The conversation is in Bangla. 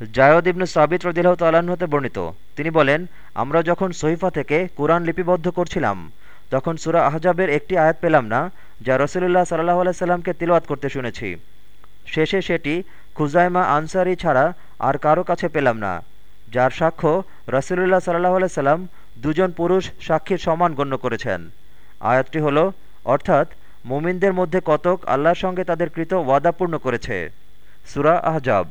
জায়দ ইবনু সাবিত রদিল্লাহ তাল্লাহ্ন হতে বর্ণিত। তিনি বলেন, আমরা যখন সহিফা থেকে কোরআন লিপিবদ্ধ করছিলাম, তখন সুরা আহজাবের একটি আয়াত পেলাম না, যা রসুলুল্লাহ সাল্লাহ আলাইসাল্লামকে তিলওয়াত করতে শুনেছি। শেষে সেটি খুজাইমা আনসারি ছাড়া আর কারও কাছে পেলাম না, যার সাক্ষ্য রসুলুল্লাহ সাল্লাহ আলাইসাল্লাম দুজন পুরুষ সাক্ষীর সমান গণ্য করেছেন। আয়াতটি হল, অর্থাৎ, মুমিনদের মধ্যে কতক আল্লাহর সঙ্গে তাদের কৃত ওয়াদা পূর্ণ করেছে। সুরা আহজাব।